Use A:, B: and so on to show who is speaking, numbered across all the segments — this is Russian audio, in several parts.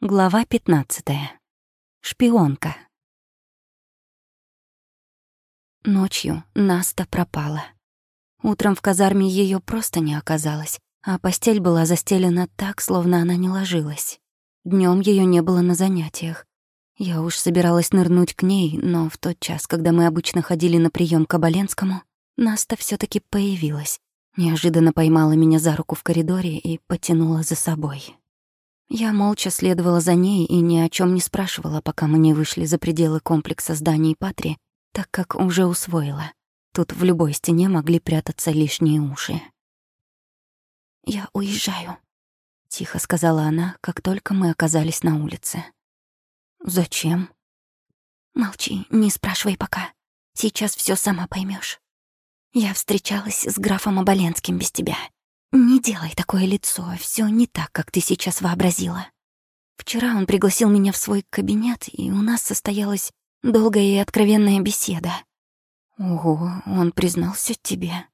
A: Глава 15. Шпионка. Ночью Наста пропала. Утром в казарме ее просто не оказалось, а постель была застелена так, словно она не ложилась. Днем ее не было на занятиях. Я уж собиралась нырнуть к ней, но в тот час, когда мы обычно ходили на прием к Оболенскому, Наста все таки появилась. Неожиданно поймала меня за руку в коридоре и потянула за собой. Я молча следовала за ней и ни о чем не спрашивала, пока мы не вышли за пределы комплекса зданий Патри, так как уже усвоила. Тут в любой стене могли прятаться лишние уши. «Я уезжаю», — тихо сказала она, как только мы оказались на улице. «Зачем?» «Молчи, не спрашивай пока. Сейчас все сама поймешь. Я встречалась с графом Оболенским без тебя. «Не делай такое лицо, все не так, как ты сейчас вообразила. Вчера он пригласил меня в свой кабинет, и у нас состоялась долгая и откровенная беседа. Ого, он признался тебе.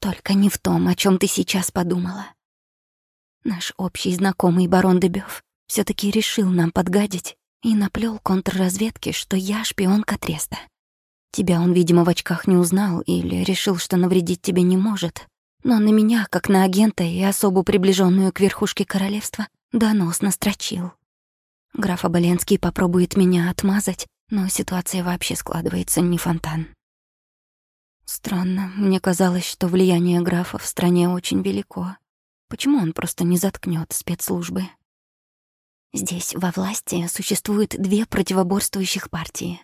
A: Только не в том, о чем ты сейчас подумала. Наш общий знакомый барон Дебёв все таки решил нам подгадить и наплел контрразведке, что я шпионка Треста. Тебя он, видимо, в очках не узнал или решил, что навредить тебе не может, но на меня, как на агента и особо приближенную к верхушке королевства, донос настрочил. Граф Оболенский попробует меня отмазать, но ситуация вообще складывается не фонтан. Странно, мне казалось, что влияние графа в стране очень велико. Почему он просто не заткнет спецслужбы? Здесь во власти существуют две противоборствующих партии.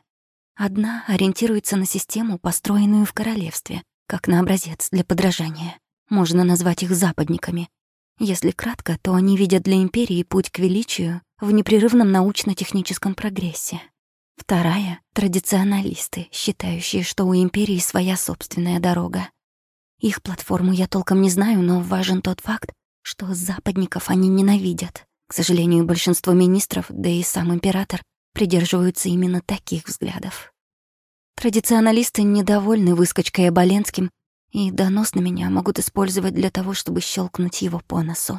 A: Одна ориентируется на систему, построенную в королевстве, как на образец для подражания. Можно назвать их западниками. Если кратко, то они видят для империи путь к величию в непрерывном научно-техническом прогрессе. Вторая — традиционалисты, считающие, что у империи своя собственная дорога. Их платформу я толком не знаю, но важен тот факт, что западников они ненавидят. К сожалению, большинство министров, да и сам император, придерживаются именно таких взглядов. Традиционалисты недовольны выскочкой Оболенским и донос на меня могут использовать для того, чтобы щелкнуть его по носу.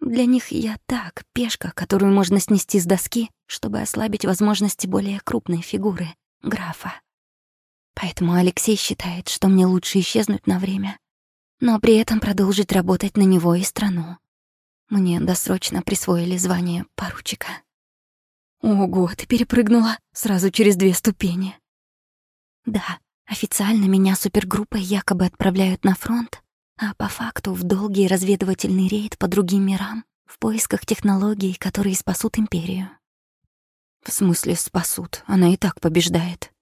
A: Для них я так, пешка, которую можно снести с доски, чтобы ослабить возможности более крупной фигуры — графа. Поэтому Алексей считает, что мне лучше исчезнуть на время, но при этом продолжить работать на него и страну. Мне досрочно присвоили звание поручика. Ого, ты перепрыгнула сразу через две ступени. Да, Официально меня супергруппой якобы отправляют на фронт, а по факту в долгий разведывательный рейд по другим мирам в поисках технологий, которые спасут империю. В смысле спасут? Она и так побеждает.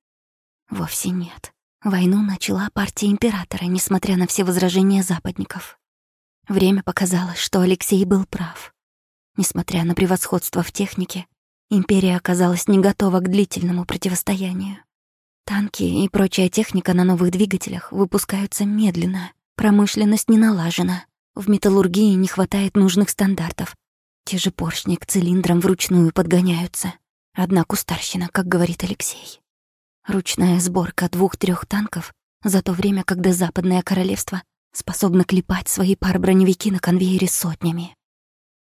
A: Вовсе нет. Войну начала партия императора, несмотря на все возражения западников. Время показало, что Алексей был прав. Несмотря на превосходство в технике, империя оказалась не готова к длительному противостоянию. Танки и прочая техника на новых двигателях выпускаются медленно, промышленность не налажена, в металлургии не хватает нужных стандартов. Те же поршни к цилиндрам вручную подгоняются. Одна кустарщина, как говорит Алексей. Ручная сборка двух-трех танков за то время, когда Западное Королевство способно клепать свои пар-броневики на конвейере сотнями.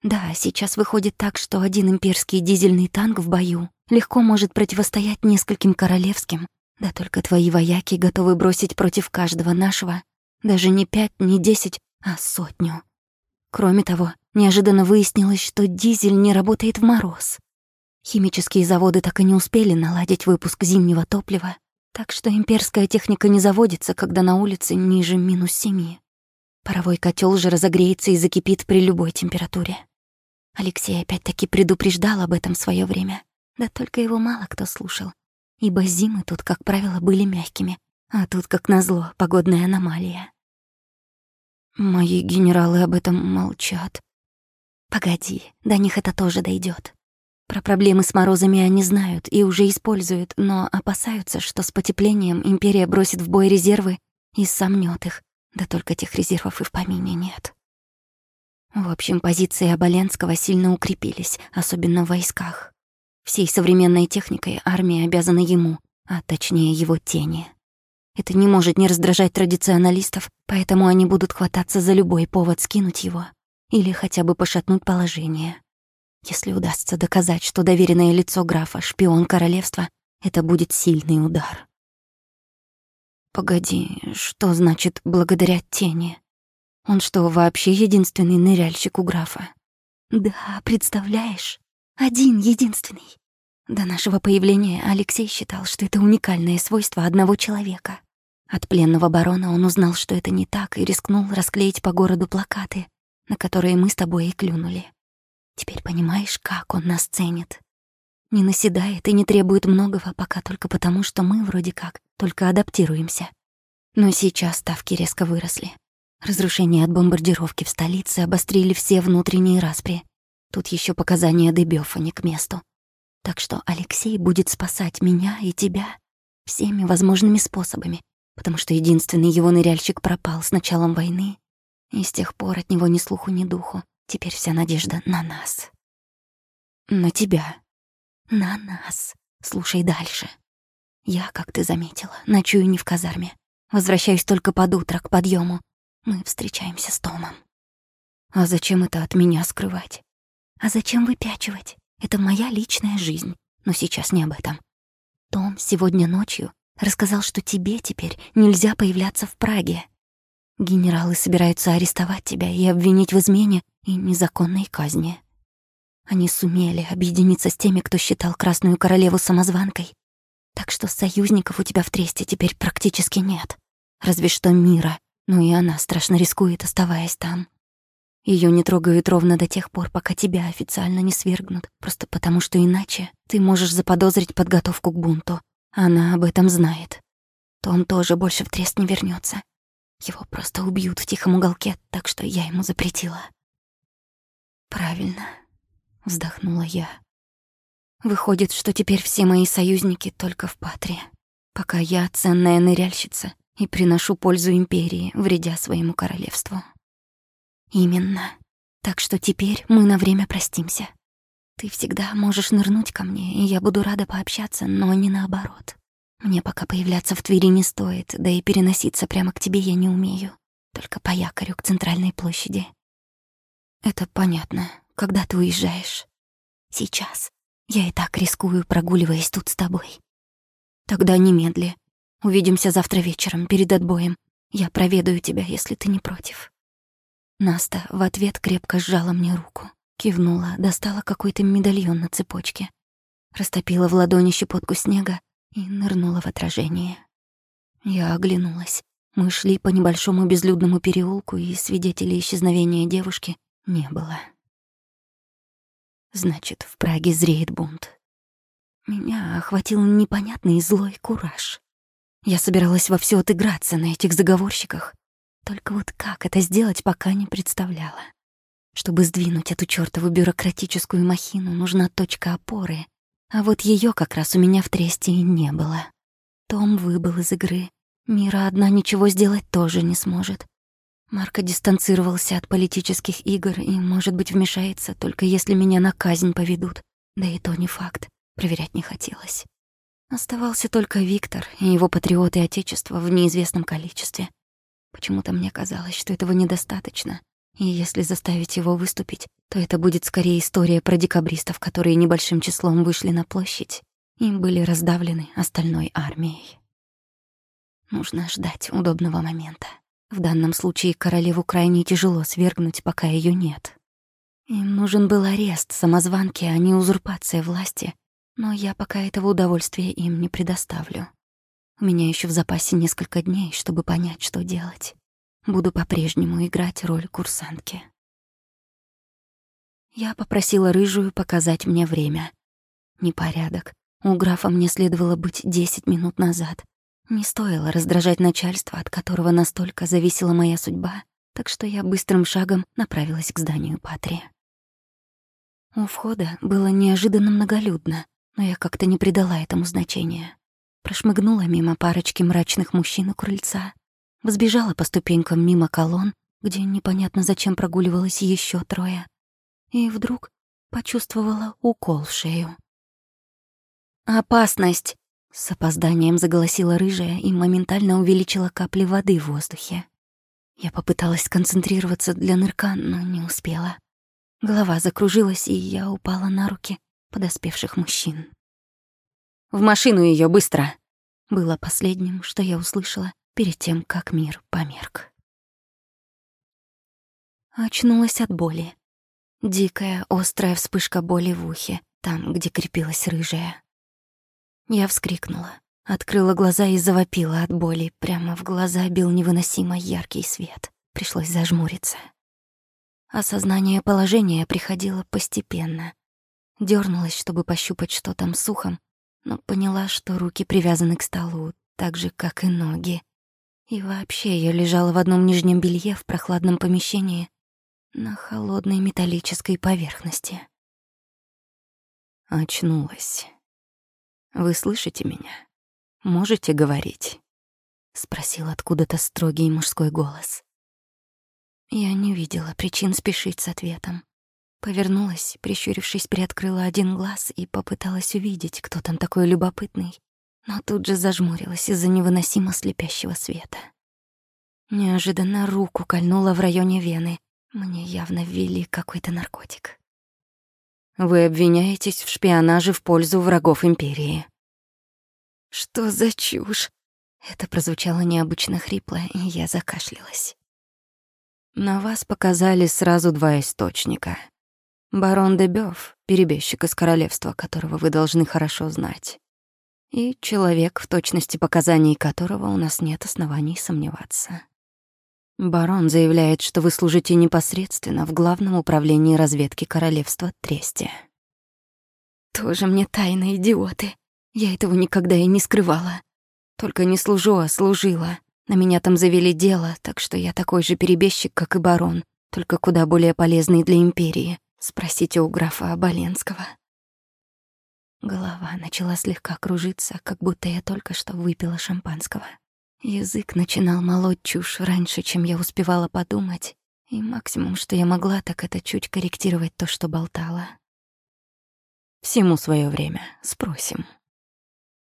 A: Да, сейчас выходит так, что один имперский дизельный танк в бою легко может противостоять нескольким королевским да только твои вояки готовы бросить против каждого нашего даже не пять, не десять, а сотню. Кроме того, неожиданно выяснилось, что дизель не работает в мороз. Химические заводы так и не успели наладить выпуск зимнего топлива, так что имперская техника не заводится, когда на улице ниже минус семи. Паровой котел же разогреется и закипит при любой температуре. Алексей опять-таки предупреждал об этом в своё время, да только его мало кто слушал ибо зимы тут, как правило, были мягкими, а тут, как назло, погодная аномалия. Мои генералы об этом молчат. Погоди, до них это тоже дойдет. Про проблемы с морозами они знают и уже используют, но опасаются, что с потеплением империя бросит в бой резервы и сомнёт их, да только тех резервов и в помине нет. В общем, позиции Оболенского сильно укрепились, особенно в войсках. Всей современной техникой армия обязана ему, а точнее его тени. Это не может не раздражать традиционалистов, поэтому они будут хвататься за любой повод скинуть его или хотя бы пошатнуть положение. Если удастся доказать, что доверенное лицо графа — шпион королевства, это будет сильный удар. Погоди, что значит «благодаря тени»? Он что, вообще единственный ныряльщик у графа? Да, представляешь? Один единственный. До нашего появления Алексей считал, что это уникальное свойство одного человека. От пленного барона он узнал, что это не так, и рискнул расклеить по городу плакаты, на которые мы с тобой и клюнули. Теперь понимаешь, как он нас ценит. Не наседает и не требует многого, пока только потому, что мы вроде как только адаптируемся. Но сейчас ставки резко выросли. Разрушения от бомбардировки в столице обострили все внутренние распри. Тут еще показания Дебёфа не к месту. Так что Алексей будет спасать меня и тебя всеми возможными способами, потому что единственный его ныряльщик пропал с началом войны, и с тех пор от него ни слуху, ни духу. Теперь вся надежда на нас. На тебя. На нас. Слушай дальше. Я, как ты заметила, ночую не в казарме. Возвращаюсь только под утро к подъему. Мы встречаемся с Томом. А зачем это от меня скрывать? А зачем выпячивать? Это моя личная жизнь. Но сейчас не об этом. Том сегодня ночью рассказал, что тебе теперь нельзя появляться в Праге. Генералы собираются арестовать тебя и обвинить в измене и незаконной казни. Они сумели объединиться с теми, кто считал Красную Королеву самозванкой. Так что союзников у тебя в Тресте теперь практически нет. Разве что Мира, но и она страшно рискует, оставаясь там. Ее не трогают ровно до тех пор, пока тебя официально не свергнут, просто потому что иначе ты можешь заподозрить подготовку к бунту. Она об этом знает. Том тоже больше в трест не вернется. Его просто убьют в тихом уголке, так что я ему запретила. Правильно, вздохнула я. Выходит, что теперь все мои союзники только в Патре, пока я ценная ныряльщица, и приношу пользу империи, вредя своему королевству. Именно. Так что теперь мы на время простимся. Ты всегда можешь нырнуть ко мне, и я буду рада пообщаться, но не наоборот. Мне пока появляться в Твери не стоит, да и переноситься прямо к тебе я не умею. Только по якорю к центральной площади. Это понятно. Когда ты уезжаешь? Сейчас. Я и так рискую, прогуливаясь тут с тобой. Тогда немедли. Увидимся завтра вечером, перед отбоем. Я проведаю тебя, если ты не против». Наста в ответ крепко сжала мне руку, кивнула, достала какой-то медальон на цепочке, растопила в ладони щепотку снега и нырнула в отражение. Я оглянулась. Мы шли по небольшому безлюдному переулку, и свидетелей исчезновения девушки не было. Значит, в Праге зреет бунт. Меня охватил непонятный злой кураж. Я собиралась во все отыграться на этих заговорщиках. Только вот как это сделать, пока не представляла. Чтобы сдвинуть эту чёртову бюрократическую махину, нужна точка опоры. А вот её как раз у меня в тресте и не было. Том выбыл из игры. Мира одна ничего сделать тоже не сможет. Марко дистанцировался от политических игр и, может быть, вмешается, только если меня на казнь поведут. Да и то не факт. Проверять не хотелось. Оставался только Виктор и его патриоты Отечества в неизвестном количестве. Почему-то мне казалось, что этого недостаточно, и если заставить его выступить, то это будет скорее история про декабристов, которые небольшим числом вышли на площадь и были раздавлены остальной армией. Нужно ждать удобного момента. В данном случае королеву крайне тяжело свергнуть, пока ее нет. Им нужен был арест самозванки, а не узурпация власти, но я пока этого удовольствия им не предоставлю. У меня еще в запасе несколько дней, чтобы понять, что делать. Буду по-прежнему играть роль курсантки. Я попросила рыжую показать мне время. Непорядок. У графа мне следовало быть десять минут назад. Не стоило раздражать начальство, от которого настолько зависела моя судьба, так что я быстрым шагом направилась к зданию Патри. У входа было неожиданно многолюдно но я как-то не придала этому значения. Прошмыгнула мимо парочки мрачных мужчин у крыльца, взбежала по ступенькам мимо колонн, где непонятно зачем прогуливалось еще трое, и вдруг почувствовала укол в шею. «Опасность!» — с опозданием заголосила рыжая и моментально увеличила капли воды в воздухе. Я попыталась сконцентрироваться для нырка, но не успела. Голова закружилась, и я упала на руки подоспевших мужчин. «В машину ее быстро!» было последним, что я услышала перед тем, как мир померк. Очнулась от боли. Дикая, острая вспышка боли в ухе, там, где крепилась рыжая. Я вскрикнула, открыла глаза и завопила от боли. Прямо в глаза бил невыносимо яркий свет. Пришлось зажмуриться. Осознание положения приходило постепенно. Дёрнулась, чтобы пощупать, что там с ухом, но поняла, что руки привязаны к столу, так же, как и ноги. И вообще я лежала в одном нижнем белье в прохладном помещении на холодной металлической поверхности. Очнулась. «Вы слышите меня? Можете говорить?» — спросил откуда-то строгий мужской голос. Я не видела причин спешить с ответом. Повернулась, прищурившись, приоткрыла один глаз и попыталась увидеть, кто там такой любопытный, но тут же зажмурилась из-за невыносимо слепящего света. Неожиданно руку кольнула в районе вены. Мне явно ввели какой-то наркотик. Вы обвиняетесь в шпионаже в пользу врагов Империи. Что за чушь? Это прозвучало необычно хрипло, и я закашлялась. На вас показали сразу два источника. Барон де Бёв, перебежчик из королевства, которого вы должны хорошо знать. И человек, в точности показаний которого у нас нет оснований сомневаться. Барон заявляет, что вы служите непосредственно в главном управлении разведки королевства Тресте. Тоже мне тайны, идиоты. Я этого никогда и не скрывала. Только не служу, а служила. На меня там завели дело, так что я такой же перебежчик, как и барон, только куда более полезный для империи. Спросите у графа Оболенского. Голова начала слегка кружиться, как будто я только что выпила шампанского. Язык начинал молоть чушь раньше, чем я успевала подумать, и максимум, что я могла, так это чуть корректировать то, что болтала. Всему свое время, спросим.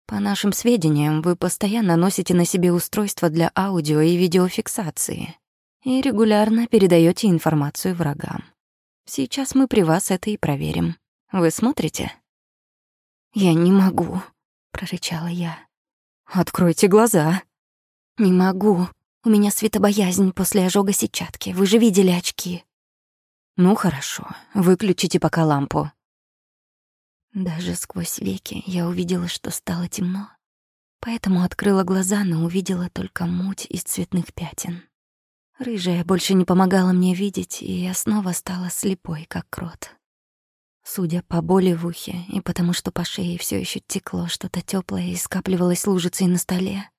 A: По нашим сведениям, вы постоянно носите на себе устройства для аудио и видеофиксации и регулярно передаете информацию врагам. Сейчас мы при вас это и проверим. Вы смотрите? Я не могу, прорычала я. Откройте глаза. «Не могу. У меня светобоязнь после ожога сетчатки. Вы же видели очки». «Ну хорошо. Выключите пока лампу». Даже сквозь веки я увидела, что стало темно. Поэтому открыла глаза, но увидела только муть из цветных пятен. Рыжая больше не помогала мне видеть, и я снова стала слепой, как крот. Судя по боли в ухе и потому, что по шее все еще текло что-то теплое и скапливалось лужицей на столе,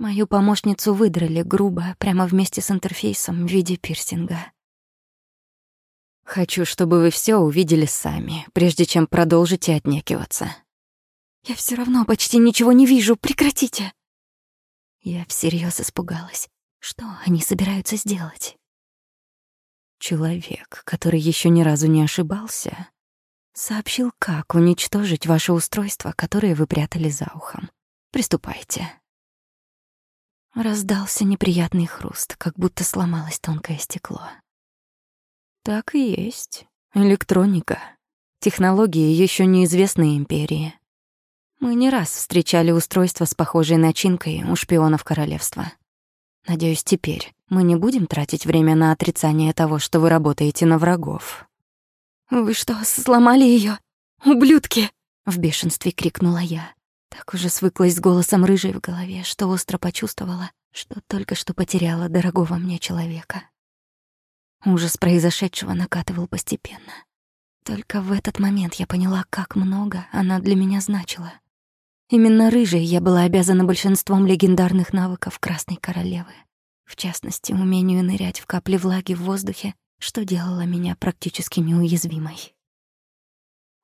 A: Мою помощницу выдрали грубо, прямо вместе с интерфейсом в виде пирсинга. Хочу, чтобы вы все увидели сами, прежде чем продолжите отнекиваться. Я все равно почти ничего не вижу, прекратите. Я всерьез испугалась. Что они собираются сделать? Человек, который еще ни разу не ошибался, сообщил, как уничтожить ваше устройство, которое вы прятали за ухом. Приступайте. Раздался неприятный хруст, как будто сломалось тонкое стекло. Так и есть. Электроника. Технологии еще неизвестны империи. Мы не раз встречали устройства с похожей начинкой у шпионов королевства. Надеюсь, теперь мы не будем тратить время на отрицание того, что вы работаете на врагов. «Вы что, сломали ее, Ублюдки!» — в бешенстве крикнула я. Так уже свыклась с голосом рыжей в голове, что остро почувствовала, что только что потеряла дорогого мне человека. Ужас произошедшего накатывал постепенно. Только в этот момент я поняла, как много она для меня значила. Именно рыжей я была обязана большинством легендарных навыков Красной Королевы. В частности, умению нырять в капли влаги в воздухе, что делало меня практически неуязвимой.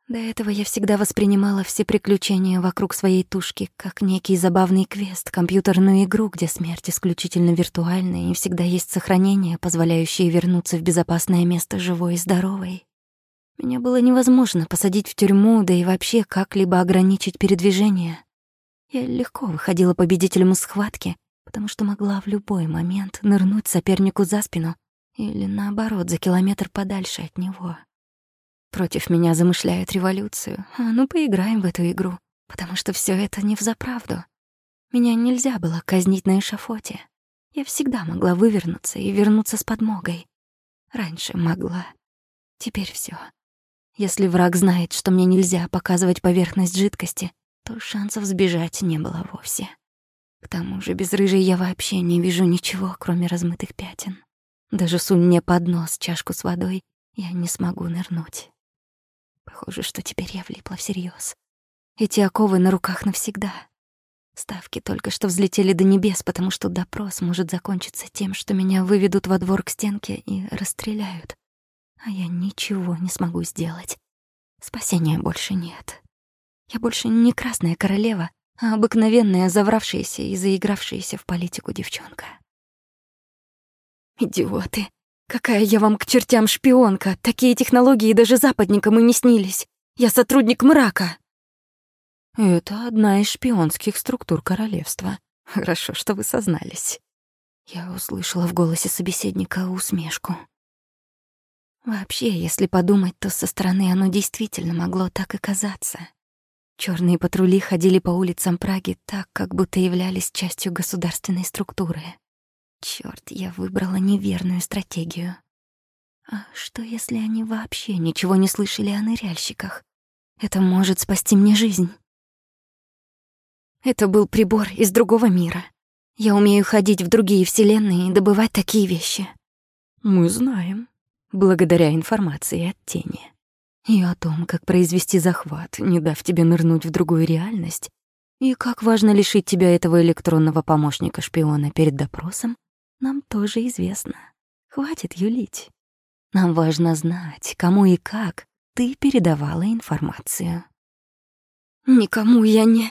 A: До этого я всегда воспринимала все приключения вокруг своей тушки как некий забавный квест, компьютерную игру, где смерть исключительно виртуальная и всегда есть сохранение, позволяющее вернуться в безопасное место живой и здоровой. Меня было невозможно посадить в тюрьму, да и вообще как-либо ограничить передвижение. Я легко выходила победителем из схватки, потому что могла в любой момент нырнуть сопернику за спину или, наоборот, за километр подальше от него. Против меня замышляют революцию. А ну, поиграем в эту игру, потому что все это не взаправду. Меня нельзя было казнить на эшафоте. Я всегда могла вывернуться и вернуться с подмогой. Раньше могла. Теперь все. Если враг знает, что мне нельзя показывать поверхность жидкости, то шансов сбежать не было вовсе. К тому же без рыжей я вообще не вижу ничего, кроме размытых пятен. Даже сунь мне под нос чашку с водой, я не смогу нырнуть. Похоже, что теперь я влипла всерьез. Эти оковы на руках навсегда. Ставки только что взлетели до небес, потому что допрос может закончиться тем, что меня выведут во двор к стенке и расстреляют. А я ничего не смогу сделать. Спасения больше нет. Я больше не красная королева, а обыкновенная завравшаяся и заигравшаяся в политику девчонка. Идиоты! Какая я вам к чертям шпионка! Такие технологии даже западникам и не снились. Я сотрудник мрака. Это одна из шпионских структур королевства. Хорошо, что вы сознались. Я услышала в голосе собеседника усмешку. Вообще, если подумать, то со стороны оно действительно могло так и казаться. Черные патрули ходили по улицам Праги так, как будто являлись частью государственной структуры. Черт, я выбрала неверную стратегию. А что, если они вообще ничего не слышали о ныряльщиках? Это может спасти мне жизнь. Это был прибор из другого мира. Я умею ходить в другие вселенные и добывать такие вещи. Мы знаем, благодаря информации от тени. И о том, как произвести захват, не дав тебе нырнуть в другую реальность, и как важно лишить тебя этого электронного помощника-шпиона перед допросом, нам тоже известно. Хватит юлить. Нам важно знать, кому и как ты передавала информацию. «Никому я не...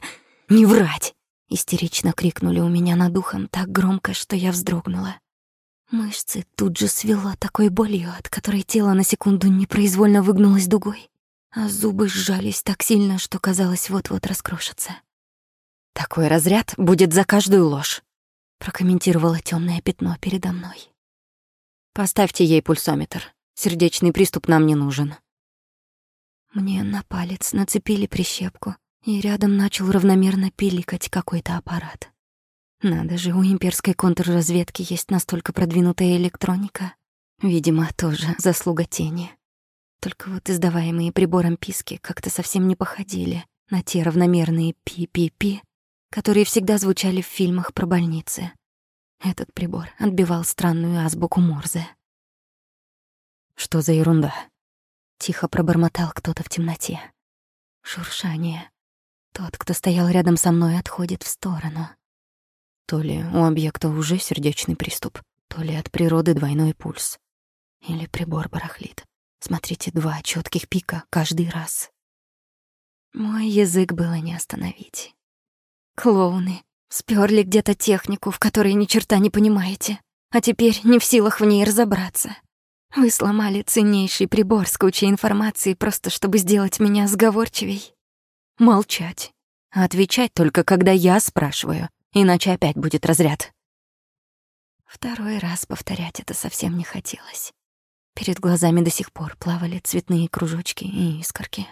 A: не врать!» — истерично крикнули у меня над ухом так громко, что я вздрогнула. Мышцы тут же свело такой болью, от которой тело на секунду непроизвольно выгнулось дугой, а зубы сжались так сильно, что казалось вот-вот раскрошатся. «Такой разряд будет за каждую ложь», прокомментировало темное пятно передо мной. Поставьте ей пульсометр. Сердечный приступ нам не нужен. Мне на палец нацепили прищепку, и рядом начал равномерно пиликать какой-то аппарат. Надо же, у имперской контрразведки есть настолько продвинутая электроника. Видимо, тоже заслуга тени. Только вот издаваемые прибором писки как-то совсем не походили на те равномерные пи-пи-пи, которые всегда звучали в фильмах про больницы. Этот прибор отбивал странную азбуку Морзе. «Что за ерунда?» — тихо пробормотал кто-то в темноте. Шуршание. Тот, кто стоял рядом со мной, отходит в сторону. То ли у объекта уже сердечный приступ, то ли от природы двойной пульс. Или прибор барахлит. Смотрите, два четких пика каждый раз. Мой язык было не остановить. Клоуны. Сперли где-то технику, в которой ни черта не понимаете, а теперь не в силах в ней разобраться. Вы сломали ценнейший прибор с кучей информации просто чтобы сделать меня сговорчивей. Молчать. отвечать только, когда я спрашиваю, иначе опять будет разряд. Второй раз повторять это совсем не хотелось. Перед глазами до сих пор плавали цветные кружочки и искорки.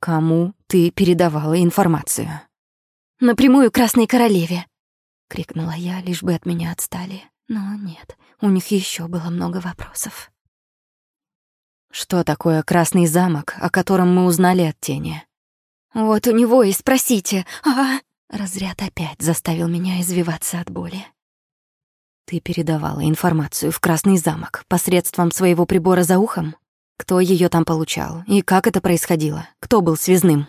A: «Кому ты передавала информацию?» напрямую Красной Королеве!» — крикнула я, лишь бы от меня отстали. Но нет, у них еще было много вопросов. «Что такое Красный замок, о котором мы узнали от тени?» «Вот у него и спросите. А, Разряд опять заставил меня извиваться от боли. «Ты передавала информацию в Красный замок посредством своего прибора за ухом? Кто ее там получал? И как это происходило? Кто был связным?»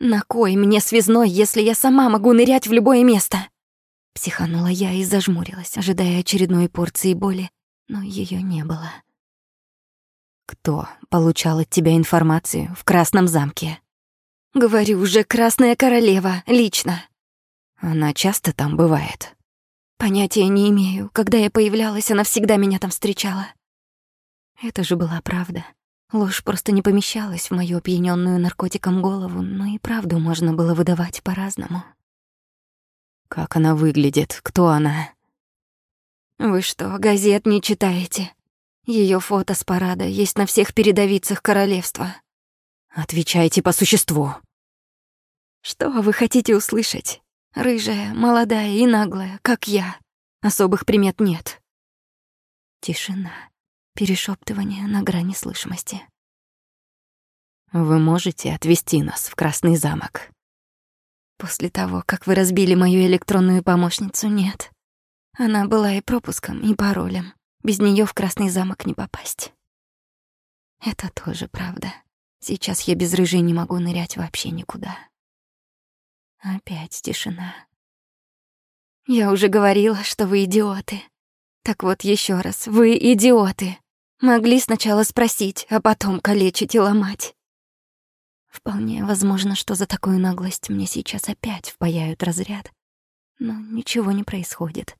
A: «На кой мне связной, если я сама могу нырять в любое место?» Психанула я и зажмурилась, ожидая очередной порции боли, но ее не было. «Кто получал от тебя информацию в Красном замке?» «Говорю уже, Красная Королева, лично». «Она часто там бывает?» «Понятия не имею. Когда я появлялась, она всегда меня там встречала». Это же была правда. Ложь просто не помещалась в мою опьянённую наркотиком голову, но и правду можно было выдавать по-разному. «Как она выглядит? Кто она?» «Вы что, газет не читаете?» Ее фото с парада есть на всех передовицах королевства.
B: Отвечайте по существу.
A: Что вы хотите услышать? Рыжая, молодая и наглая, как я. Особых примет нет. Тишина. Перешептывание на грани слышимости.
B: Вы можете отвезти нас в Красный замок?
A: После того, как вы разбили мою электронную помощницу, нет. Она была и пропуском, и паролем. Без нее в Красный замок не попасть. Это тоже правда. Сейчас я без рыжей не могу нырять вообще никуда. Опять тишина. Я уже говорила, что вы идиоты. Так вот еще раз, вы идиоты. Могли сначала спросить, а потом калечить и ломать. Вполне возможно, что за такую наглость мне сейчас опять впаяют разряд. Но ничего не происходит.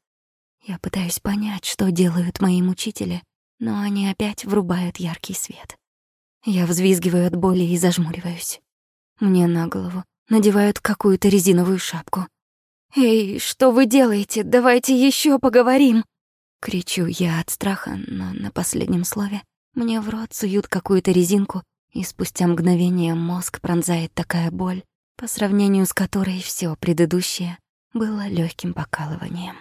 A: Я пытаюсь понять, что делают мои мучители, но они опять врубают яркий свет. Я взвизгиваю от боли и зажмуриваюсь. Мне на голову надевают какую-то резиновую шапку. «Эй, что вы делаете? Давайте еще поговорим!» Кричу я от страха, но на последнем слове мне в рот суют какую-то резинку, и спустя мгновение мозг пронзает такая боль, по сравнению с которой все предыдущее было легким покалыванием.